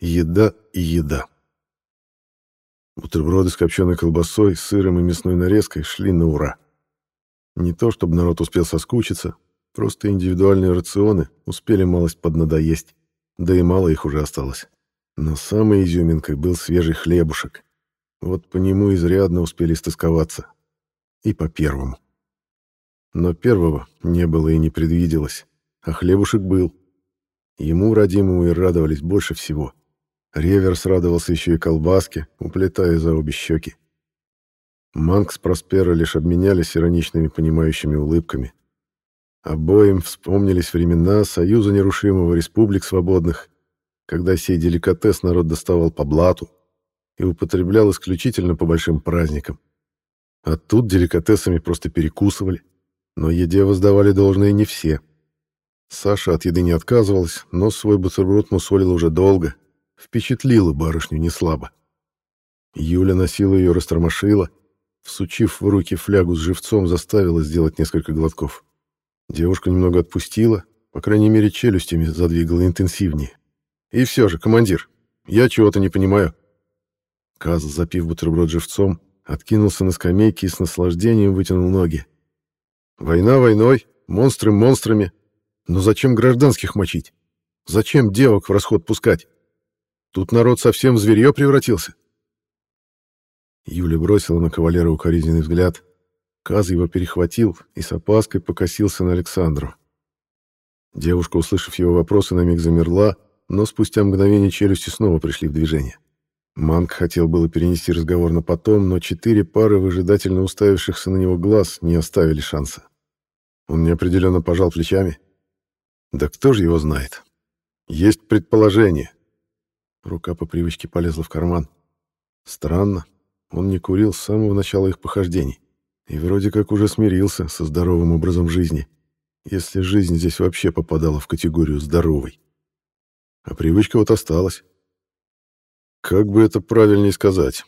Еда и еда. Бутерброды с копченой колбасой, сыром и мясной нарезкой шли на ура. Не то, чтобы народ успел соскучиться, просто индивидуальные рационы успели малость поднадоесть, да и мало их уже осталось. Но самой изюминкой был свежий хлебушек. Вот по нему изрядно успели стосковаться. И по первому. Но первого не было и не предвиделось, а хлебушек был. Ему, родимому, и радовались больше всего. Реверс радовался еще и колбаске, уплетая за обе щеки. Манк с Проспера лишь обменялись ироничными понимающими улыбками. Обоим вспомнились времена Союза нерушимого республик свободных, когда сей деликатес народ доставал по блату и употреблял исключительно по большим праздникам. А тут деликатесами просто перекусывали, но еде воздавали должное не все. Саша от еды не отказывалась, но свой бутерброд мусолила уже долго — Впечатлила барышню неслабо. Юля носила ее, растормошила, всучив в руки флягу с живцом, заставила сделать несколько глотков. Девушка немного отпустила, по крайней мере, челюстями задвигала интенсивнее. «И все же, командир, я чего-то не понимаю». Каз, запив бутерброд живцом, откинулся на скамейке и с наслаждением вытянул ноги. «Война войной, монстры монстрами. Но зачем гражданских мочить? Зачем девок в расход пускать? Тут народ совсем в зверье превратился. Юля бросила на кавалера укоризненный взгляд. Каз его перехватил и с опаской покосился на Александру. Девушка, услышав его вопросы, на миг замерла, но спустя мгновение челюсти снова пришли в движение. Манк хотел было перенести разговор на потом, но четыре пары выжидательно уставившихся на него глаз не оставили шанса. Он неопределенно пожал плечами. Да кто же его знает? Есть предположение. Рука по привычке полезла в карман. Странно, он не курил с самого начала их похождений. И вроде как уже смирился со здоровым образом жизни, если жизнь здесь вообще попадала в категорию здоровой. А привычка вот осталась. Как бы это правильнее сказать?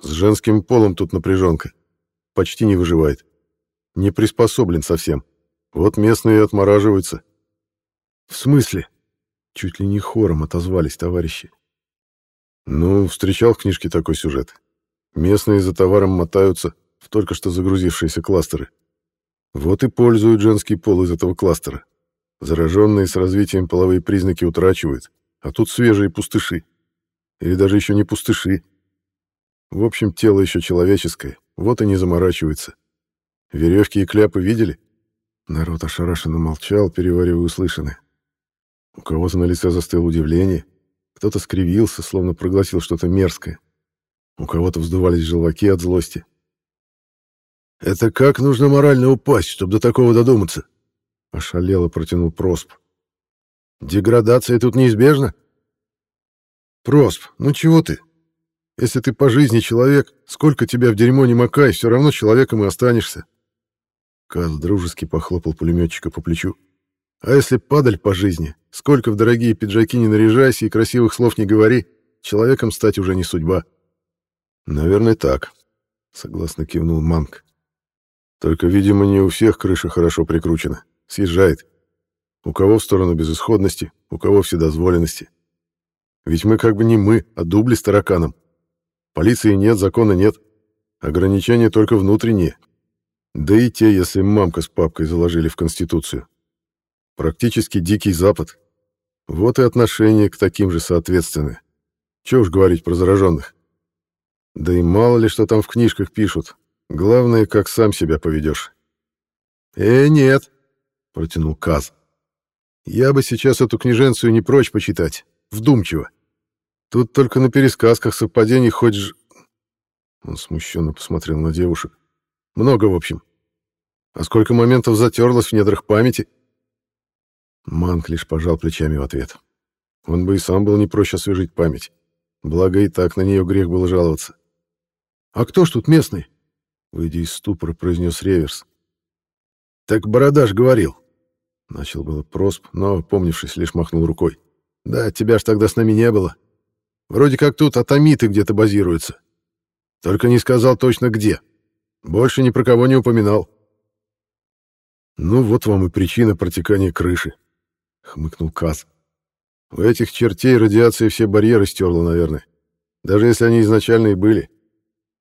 С женским полом тут напряженка. Почти не выживает. Не приспособлен совсем. Вот местные отмораживаются. В смысле? Чуть ли не хором отозвались товарищи. Ну, встречал в книжке такой сюжет. Местные за товаром мотаются в только что загрузившиеся кластеры. Вот и пользуют женский пол из этого кластера. Зараженные с развитием половые признаки утрачивают, а тут свежие пустыши. Или даже еще не пустыши. В общем, тело еще человеческое, вот и не заморачивается. Веревки и кляпы видели? Народ ошарашенно молчал, переваривая услышанное. У кого-то на лице застыло удивление, кто-то скривился, словно проглотил что-то мерзкое. У кого-то вздувались желваки от злости. «Это как нужно морально упасть, чтобы до такого додуматься?» — ошалело протянул Просп. «Деградация тут неизбежна?» «Просп, ну чего ты? Если ты по жизни человек, сколько тебя в дерьмо не макай, все равно человеком и останешься». Каз дружески похлопал пулеметчика по плечу. А если падаль по жизни, сколько в дорогие пиджаки не наряжайся и красивых слов не говори, человеком стать уже не судьба. Наверное, так, согласно кивнул Манк. Только, видимо, не у всех крыша хорошо прикручена. Съезжает. У кого в сторону безысходности, у кого вседозволенности. Ведь мы как бы не мы, а дубли с тараканом. Полиции нет, закона нет. Ограничения только внутренние. Да и те, если мамка с папкой заложили в Конституцию. Практически дикий запад. Вот и отношение к таким же соответственны. Чего уж говорить про зараженных. Да и мало ли что там в книжках пишут. Главное, как сам себя поведешь. «Э, нет», — протянул Каз. «Я бы сейчас эту книженцию не прочь почитать. Вдумчиво. Тут только на пересказках совпадений хоть ж...» Он смущенно посмотрел на девушек. «Много, в общем. А сколько моментов затерлось в недрах памяти?» Манк лишь пожал плечами в ответ. Он бы и сам был не проще освежить память. Благо и так на нее грех было жаловаться. «А кто ж тут местный?» Выйдя из ступора, произнес Реверс. «Так Бородаш говорил». Начал было просп, но, помнившись, лишь махнул рукой. «Да, тебя ж тогда с нами не было. Вроде как тут атомиты где-то базируются. Только не сказал точно где. Больше ни про кого не упоминал». «Ну вот вам и причина протекания крыши», — хмыкнул Каз. У этих чертей радиация все барьеры стерла, наверное. Даже если они изначально и были.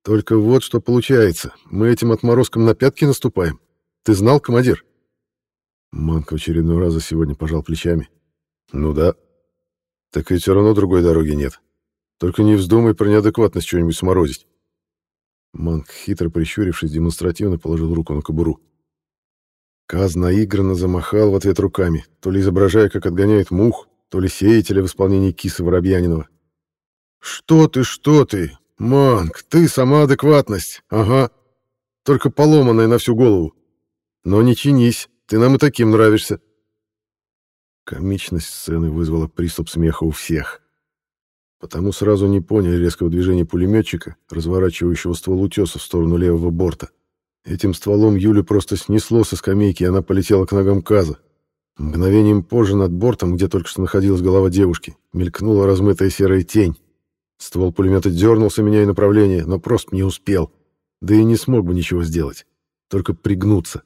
Только вот что получается. Мы этим отморозкам на пятки наступаем. Ты знал, командир? Манк в очередной раз за сегодня пожал плечами. Ну да. Так ведь все равно другой дороги нет. Только не вздумай про неадекватность что-нибудь сморозить. Манк, хитро прищурившись, демонстративно положил руку на кобуру. Каз наигранно замахал в ответ руками, то ли изображая, как отгоняет мух, то ли сеятеля в исполнении кисы Воробьянинова. «Что ты, что ты? Манг, ты сама адекватность, ага. Только поломанная на всю голову. Но не чинись, ты нам и таким нравишься». Комичность сцены вызвала приступ смеха у всех. Потому сразу не поняли резкого движения пулеметчика, разворачивающего ствол утеса в сторону левого борта. Этим стволом Юлю просто снесло со скамейки, и она полетела к ногам Каза. Мгновением позже над бортом, где только что находилась голова девушки, мелькнула размытая серая тень. Ствол пулемета дернулся, меняя направление, но просто не успел. Да и не смог бы ничего сделать. Только пригнуться.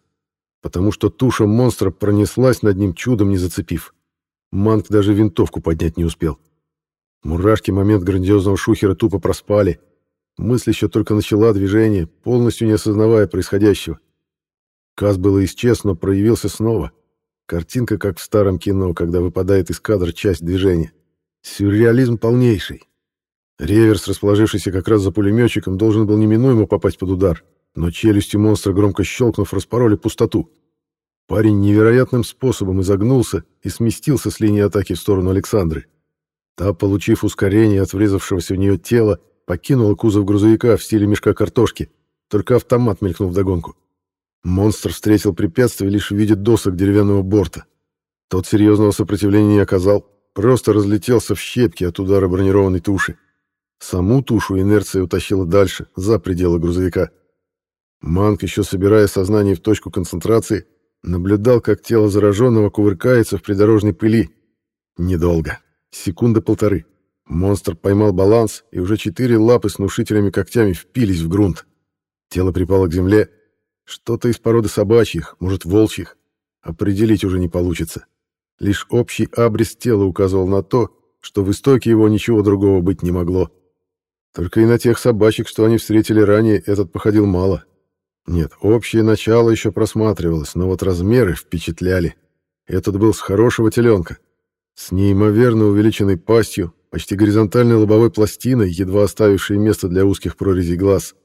Потому что туша монстра пронеслась над ним, чудом не зацепив. Манк даже винтовку поднять не успел. Мурашки момент грандиозного шухера тупо проспали. Мысль еще только начала движение, полностью не осознавая происходящего. Каз было исчез, но проявился снова — Картинка, как в старом кино, когда выпадает из кадра часть движения. Сюрреализм полнейший. Реверс, расположившийся как раз за пулеметчиком, должен был неминуемо попасть под удар, но челюстью монстра, громко щелкнув, распороли пустоту. Парень невероятным способом изогнулся и сместился с линии атаки в сторону Александры. Та, получив ускорение от врезавшегося в нее тела, покинула кузов грузовика в стиле мешка картошки, только автомат мелькнул вдогонку. Монстр встретил препятствие лишь в виде досок деревянного борта. Тот серьезного сопротивления не оказал, просто разлетелся в щепки от удара бронированной туши. Саму тушу инерция утащила дальше, за пределы грузовика. Манк, еще собирая сознание в точку концентрации, наблюдал, как тело зараженного кувыркается в придорожной пыли. Недолго. Секунда полторы. Монстр поймал баланс, и уже четыре лапы с внушительными когтями впились в грунт. Тело припало к земле, что-то из породы собачьих, может, волчьих. Определить уже не получится. Лишь общий абрис тела указывал на то, что в истоке его ничего другого быть не могло. Только и на тех собачек, что они встретили ранее, этот походил мало. Нет, общее начало еще просматривалось, но вот размеры впечатляли. Этот был с хорошего теленка. С неимоверно увеличенной пастью, почти горизонтальной лобовой пластиной, едва оставившей место для узких прорезей глаз.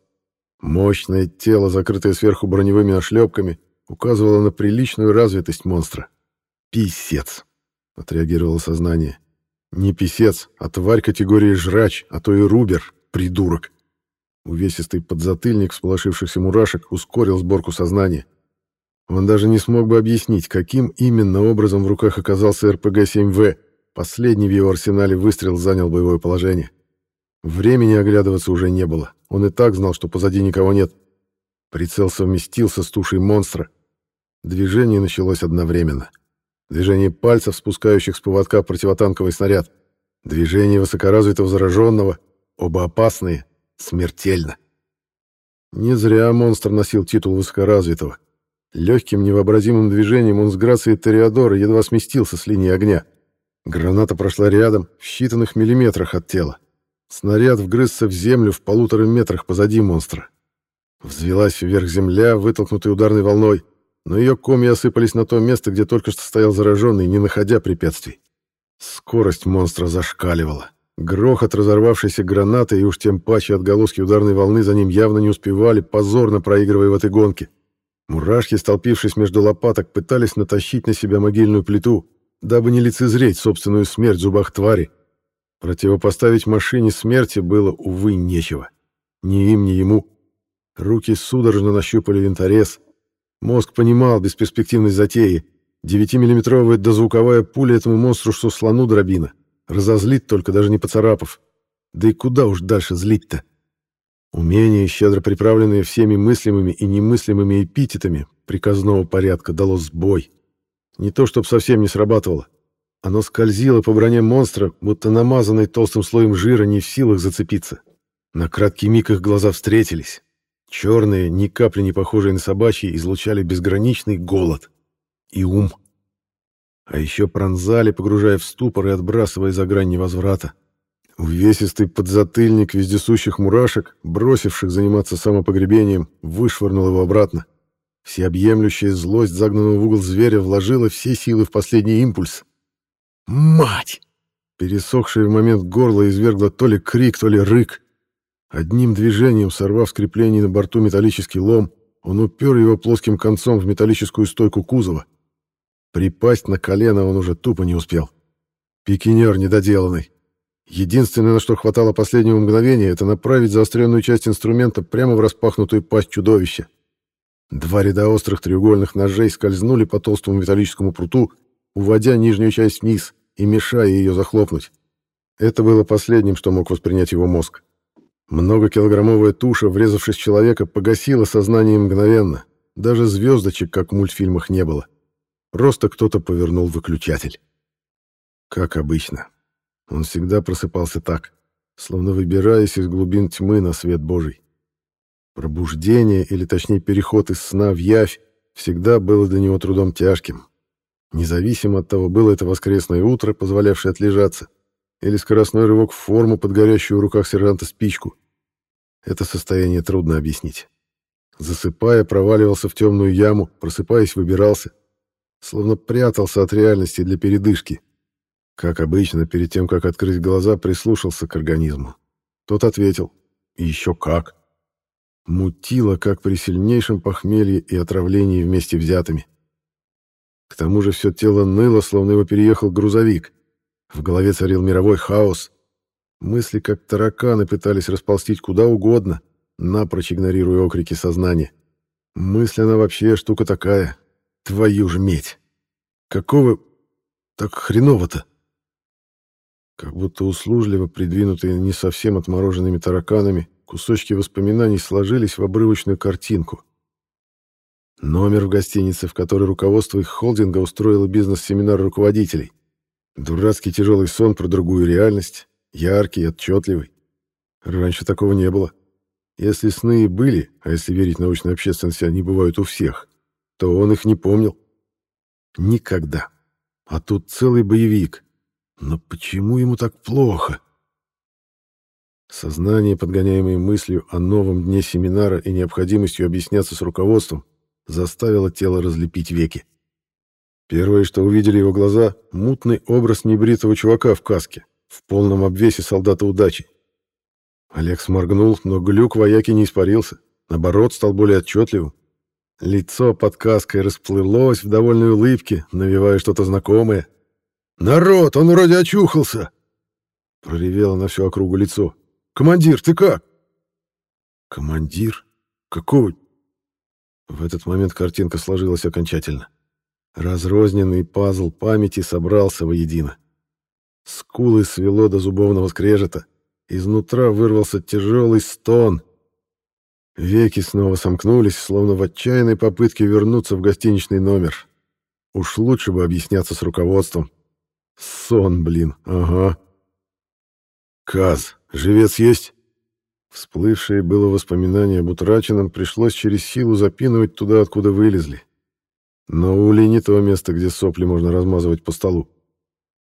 Мощное тело, закрытое сверху броневыми ошлепками, указывало на приличную развитость монстра. «Писец!» — отреагировало сознание. «Не писец, а тварь категории жрач, а то и рубер, придурок!» Увесистый подзатыльник всполошившихся мурашек ускорил сборку сознания. Он даже не смог бы объяснить, каким именно образом в руках оказался РПГ-7В. Последний в его арсенале выстрел занял боевое положение. Времени оглядываться уже не было. Он и так знал, что позади никого нет. Прицел совместился с тушей монстра. Движение началось одновременно. Движение пальцев, спускающих с поводка противотанковый снаряд. Движение высокоразвитого зараженного. Оба опасные. Смертельно. Не зря монстр носил титул высокоразвитого. Легким невообразимым движением он с грацией Тореадора едва сместился с линии огня. Граната прошла рядом, в считанных миллиметрах от тела. Снаряд вгрызся в землю в полутора метрах позади монстра. Взвелась вверх земля, вытолкнутая ударной волной, но ее комья осыпались на то место, где только что стоял зараженный, не находя препятствий. Скорость монстра зашкаливала. Грохот разорвавшейся гранаты и уж тем паче отголоски ударной волны за ним явно не успевали, позорно проигрывая в этой гонке. Мурашки, столпившись между лопаток, пытались натащить на себя могильную плиту, дабы не лицезреть собственную смерть в зубах твари, Противопоставить машине смерти было, увы, нечего. Ни им, ни ему. Руки судорожно нащупали винторез. Мозг понимал бесперспективность затеи. Девятимиллиметровая дозвуковая пуля этому монстру, что слону дробина. Разозлит только, даже не поцарапав. Да и куда уж дальше злить-то? Умение, щедро приправленное всеми мыслимыми и немыслимыми эпитетами приказного порядка, дало сбой. Не то, чтобы совсем не срабатывало. Оно скользило по броне монстра, будто намазанной толстым слоем жира, не в силах зацепиться. На краткий миг их глаза встретились. Черные, ни капли не похожие на собачьи, излучали безграничный голод. И ум. А еще пронзали, погружая в ступор и отбрасывая за грань невозврата. Увесистый подзатыльник вездесущих мурашек, бросивших заниматься самопогребением, вышвырнул его обратно. Всеобъемлющая злость загнанного в угол зверя вложила все силы в последний импульс. «Мать!» Пересохшее в момент горло извергло то ли крик, то ли рык. Одним движением, сорвав скрепление на борту металлический лом, он упер его плоским концом в металлическую стойку кузова. Припасть на колено он уже тупо не успел. Пикинер недоделанный. Единственное, на что хватало последнего мгновения, это направить заостренную часть инструмента прямо в распахнутую пасть чудовища. Два ряда острых треугольных ножей скользнули по толстому металлическому пруту, уводя нижнюю часть вниз и мешая ее захлопнуть. Это было последним, что мог воспринять его мозг. Многокилограммовая туша, врезавшись в человека, погасила сознание мгновенно. Даже звездочек, как в мультфильмах, не было. Просто кто-то повернул выключатель. Как обычно. Он всегда просыпался так, словно выбираясь из глубин тьмы на свет Божий. Пробуждение, или точнее переход из сна в явь, всегда было для него трудом тяжким. Независимо от того, было это воскресное утро, позволявшее отлежаться, или скоростной рывок в форму под горящую в руках сержанта спичку. Это состояние трудно объяснить. Засыпая, проваливался в темную яму, просыпаясь, выбирался. Словно прятался от реальности для передышки. Как обычно, перед тем, как открыть глаза, прислушался к организму. Тот ответил. Еще как. Мутило, как при сильнейшем похмелье и отравлении вместе взятыми. К тому же все тело ныло, словно его переехал грузовик. В голове царил мировой хаос. Мысли, как тараканы, пытались расползтить куда угодно, напрочь игнорируя окрики сознания. Мысль она вообще штука такая. Твою ж медь! Какого так хреново-то? Как будто услужливо придвинутые не совсем отмороженными тараканами, кусочки воспоминаний сложились в обрывочную картинку. Номер в гостинице, в которой руководство их холдинга устроило бизнес-семинар руководителей. Дурацкий тяжелый сон про другую реальность, яркий, отчетливый. Раньше такого не было. Если сны и были, а если верить научной общественности, они бывают у всех, то он их не помнил. Никогда. А тут целый боевик. Но почему ему так плохо? Сознание, подгоняемое мыслью о новом дне семинара и необходимостью объясняться с руководством, заставило тело разлепить веки. Первое, что увидели его глаза, мутный образ небритого чувака в каске, в полном обвесе солдата удачи. Олег сморгнул, но глюк вояки не испарился, наоборот, стал более отчетливым. Лицо под каской расплылось в довольной улыбке, навевая что-то знакомое — «Народ, он вроде очухался!» Проревело на всю округу лицо. «Командир, ты как?» «Командир? Какого?» В этот момент картинка сложилась окончательно. Разрозненный пазл памяти собрался воедино. Скулы свело до зубовного скрежета. Изнутра вырвался тяжелый стон. Веки снова сомкнулись, словно в отчаянной попытке вернуться в гостиничный номер. Уж лучше бы объясняться с руководством. Сон, блин, ага. Каз, живец есть? Всплывшее было воспоминание об утраченном пришлось через силу запинывать туда, откуда вылезли. Но Ули не то место, где сопли можно размазывать по столу.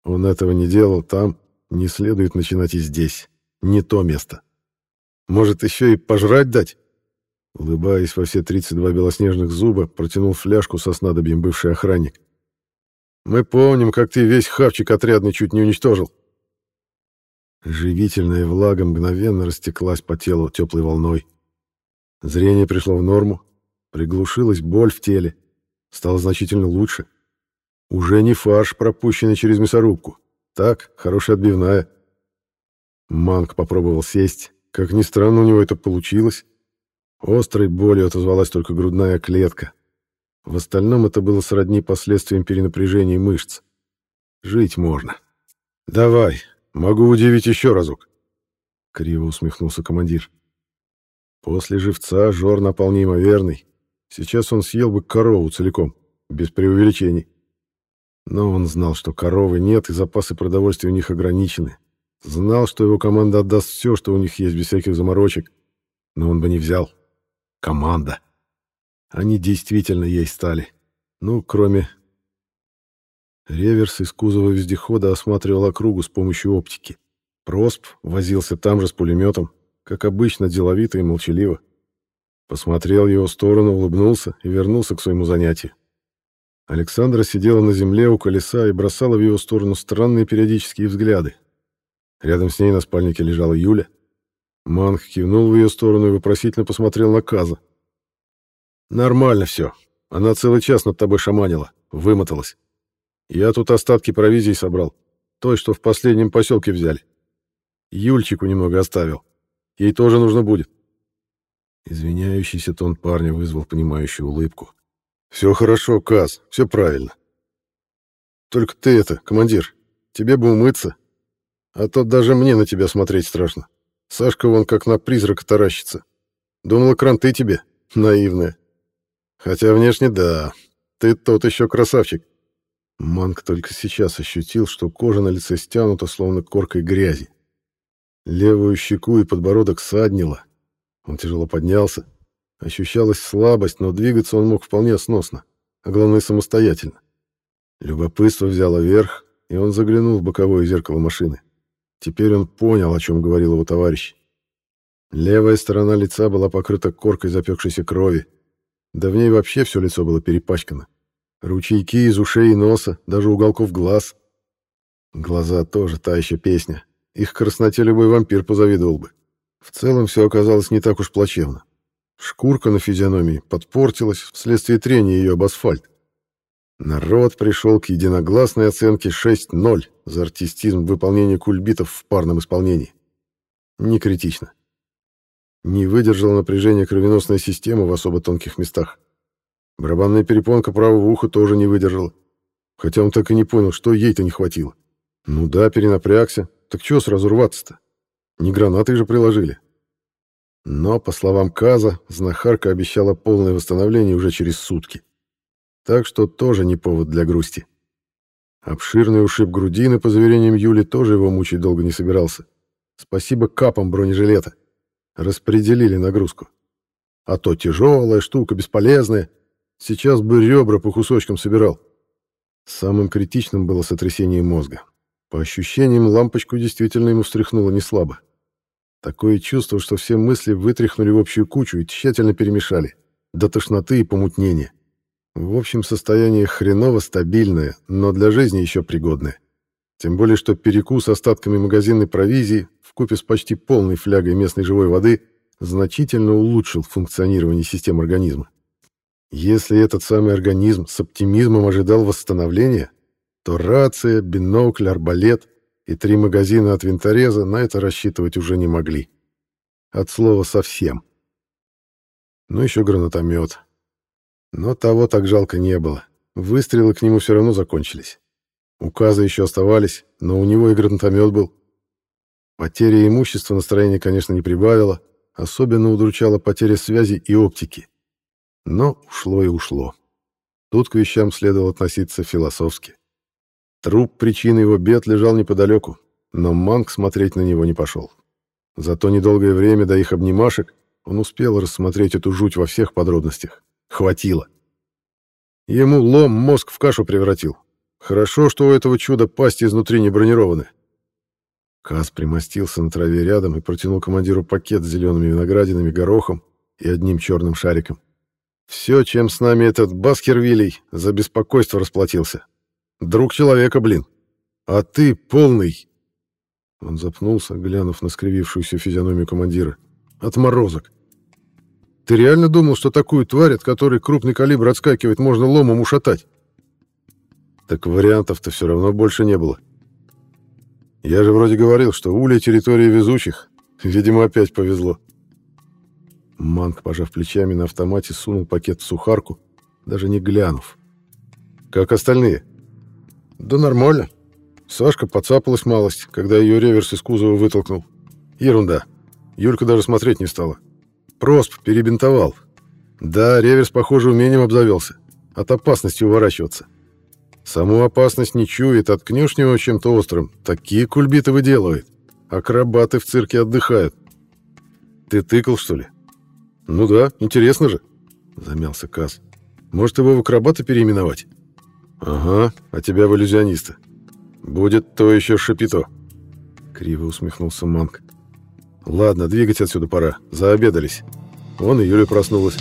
Он этого не делал там, не следует начинать и здесь. Не то место. Может, еще и пожрать дать? Улыбаясь во все 32 белоснежных зуба, протянул фляжку со снадобьем бывший охранник. Мы помним, как ты весь хавчик отрядный чуть не уничтожил. Живительная влага мгновенно растеклась по телу теплой волной. Зрение пришло в норму, приглушилась боль в теле, стало значительно лучше. Уже не фарш, пропущенный через мясорубку. Так, хорошая отбивная. Манк попробовал сесть. Как ни странно, у него это получилось. Острой болью отозвалась только грудная клетка. В остальном это было сродни последствиям перенапряжения мышц. Жить можно. «Давай, могу удивить еще разок», — криво усмехнулся командир. После живца жор напал неимоверный. Сейчас он съел бы корову целиком, без преувеличений. Но он знал, что коровы нет, и запасы продовольствия у них ограничены. Знал, что его команда отдаст все, что у них есть, без всяких заморочек. Но он бы не взял. Команда. Они действительно ей стали. Ну, кроме... Реверс из кузова вездехода осматривал округу с помощью оптики. Просп возился там же с пулеметом, как обычно, деловито и молчаливо. Посмотрел в его сторону, улыбнулся и вернулся к своему занятию. Александра сидела на земле у колеса и бросала в его сторону странные периодические взгляды. Рядом с ней на спальнике лежала Юля. Манг кивнул в ее сторону и вопросительно посмотрел на Каза. «Нормально все. Она целый час над тобой шаманила, вымоталась. Я тут остатки провизии собрал, той, что в последнем поселке взяли. Юльчику немного оставил. Ей тоже нужно будет». Извиняющийся тон парня вызвал понимающую улыбку. «Все хорошо, Каз, все правильно. Только ты это, командир, тебе бы умыться, а то даже мне на тебя смотреть страшно. Сашка вон как на призрака таращится. Думала, кранты тебе, наивная. Хотя внешне да, ты тот еще красавчик». Манк только сейчас ощутил, что кожа на лице стянута, словно коркой грязи. Левую щеку и подбородок саднило. Он тяжело поднялся, Ощущалась слабость, но двигаться он мог вполне сносно, а главное самостоятельно. Любопытство взяло верх, и он заглянул в боковое зеркало машины. Теперь он понял, о чем говорил его товарищ. Левая сторона лица была покрыта коркой запекшейся крови. Да в ней вообще все лицо было перепачкано. Ручейки из ушей и носа, даже уголков глаз. Глаза тоже та еще песня. Их красноте любой вампир позавидовал бы. В целом все оказалось не так уж плачевно. Шкурка на физиономии подпортилась вследствие трения ее об асфальт. Народ пришел к единогласной оценке 6-0 за артистизм выполнения кульбитов в парном исполнении. Не критично. Не выдержала напряжение кровеносная система в особо тонких местах. Барабанная перепонка правого уха тоже не выдержала. Хотя он так и не понял, что ей-то не хватило. Ну да, перенапрягся. Так чего сразу рваться-то? Не гранаты же приложили. Но, по словам Каза, знахарка обещала полное восстановление уже через сутки. Так что тоже не повод для грусти. Обширный ушиб грудины, по заверениям Юли, тоже его мучить долго не собирался. Спасибо капам бронежилета. Распределили нагрузку. А то тяжелая штука, бесполезная. Сейчас бы ребра по кусочкам собирал. Самым критичным было сотрясение мозга. По ощущениям, лампочку действительно ему встряхнуло не слабо. Такое чувство, что все мысли вытряхнули в общую кучу и тщательно перемешали. До тошноты и помутнения. В общем, состояние хреново стабильное, но для жизни еще пригодное. Тем более, что перекус остатками магазинной провизии вкупе с почти полной флягой местной живой воды значительно улучшил функционирование систем организма. Если этот самый организм с оптимизмом ожидал восстановления, то рация, бинокль, арбалет — и три магазина от винтореза на это рассчитывать уже не могли. От слова совсем. Ну, еще гранатомет. Но того так жалко не было. Выстрелы к нему все равно закончились. Указы еще оставались, но у него и гранатомет был. Потеря имущества настроение, конечно, не прибавило. Особенно удручала потеря связи и оптики. Но ушло и ушло. Тут к вещам следовало относиться философски. Труп причины его бед лежал неподалеку, но Манг смотреть на него не пошел. Зато недолгое время до их обнимашек он успел рассмотреть эту жуть во всех подробностях. Хватило. Ему лом мозг в кашу превратил. Хорошо, что у этого чуда пасти изнутри не бронированы. Каз примостился на траве рядом и протянул командиру пакет с зелеными виноградинами, горохом и одним черным шариком. Все, чем с нами этот Баскервилей за беспокойство расплатился. Друг человека, блин. А ты полный...» Он запнулся, глянув на скривившуюся физиономию командира. «Отморозок. Ты реально думал, что такую тварь, от которой крупный калибр отскакивает, можно ломом ушатать?» «Так вариантов-то все равно больше не было. Я же вроде говорил, что Уля — территория везучих. Видимо, опять повезло». Манк, пожав плечами, на автомате сунул пакет в сухарку, даже не глянув. «Как остальные?» Да нормально. Сашка подцапалась малость, когда ее реверс из кузова вытолкнул. Ерунда. Юлька даже смотреть не стала. Просп перебинтовал. Да, реверс, похоже, умением обзавелся. От опасности уворачиваться. Саму опасность не чует, откнешь него чем-то острым. Такие кульбиты выделывает. Акробаты в цирке отдыхают. Ты тыкал, что ли? Ну да, интересно же. Замялся Каз. Может, его в акробата переименовать? «Ага, а тебя в иллюзиониста. Будет то еще шапито», — криво усмехнулся Манк. «Ладно, двигать отсюда пора. Заобедались. Вон и Юля проснулась».